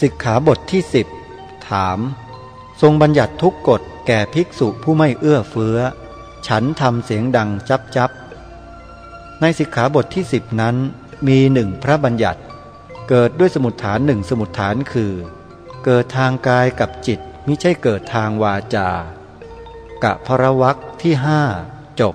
สิกขาบทที่สิบถาม ทรงบัญญัติทุกกฎแก่ภิกษุผู้ไม่เอื้อเฟื้อ ฉันทำเสียงดังจับจับในสิกขาบทที่สิบนั้นมีหนึ่งพระบัญญัติ เกิดด้วยสมุดฐานหนึ่งสมุดฐานคือ เกิดทางกายกับจิตมิใช่เกิดทางวาจากะพระวักที่ห้าจบ